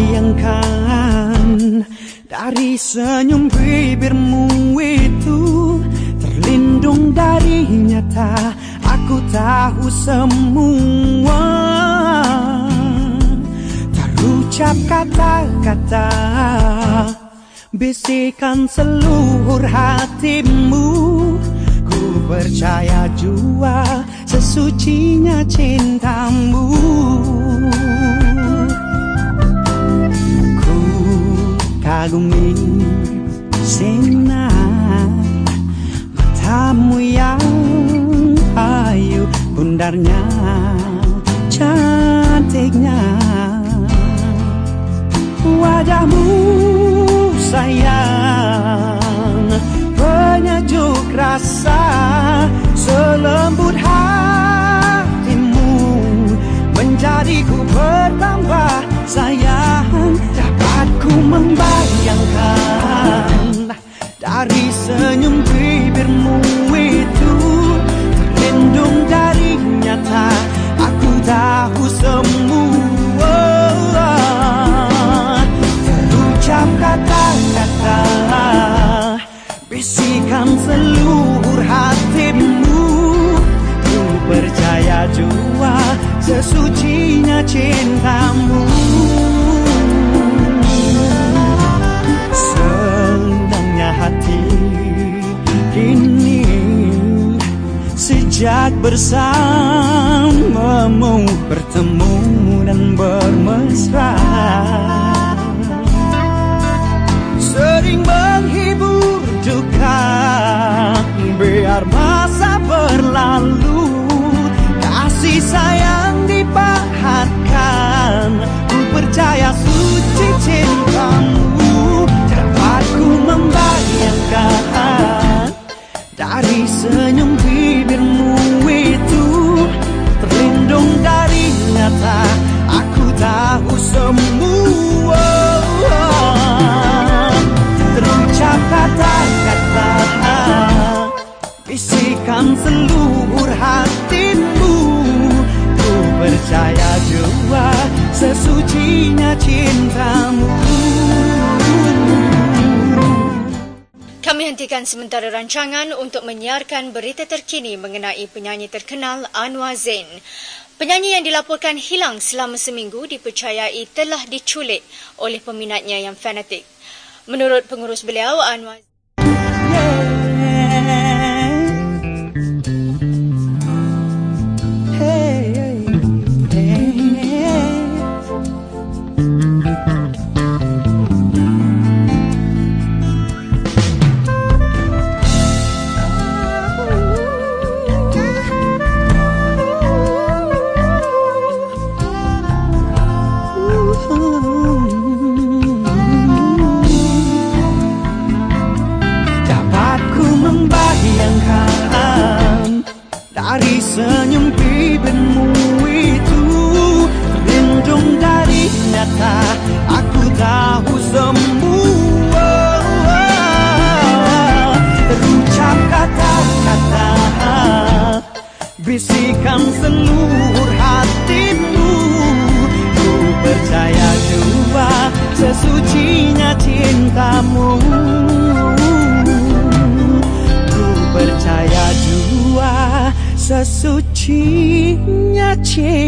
diangkan dari senyum bibirmu itu terlindung dari nyata. Aku tahu semua. Terucap kata-kata. Bisikan seluruh hatimu. Ku percaya jua sesucinya cintamu. Kagumi sinar Matamu yang ayu Bundarnya cantiknya. Wajahmu sayang Penyejuk rasa Selembut hatimu. Menjadiku bertambah membayangkan Dari senyum bibirmu itu Terlindung dari nyata Aku tahu semua. Terucap kata-kata Bisikan seluruh hatimu. Ku percaya jua Sesucinya cintamu bersamamu kata-kata Bisikan seluruh hatimu Ku percaya jua Sesucinya cintamu Kami hentikan sementara rancangan untuk menyiarkan berita terkini mengenai penyanyi terkenal Anwar Zain. Penyanyi yang dilaporkan hilang selama seminggu dipercayai telah diculik oleh peminatnya yang fanatik. Menurut pengurus beliau, Anwar Dapat Dari senyum bibirmu itu Terlindung dari nyata. Aku tahu semua. Terucap kata-kata Bisikan seluruh Sesucinya cintamu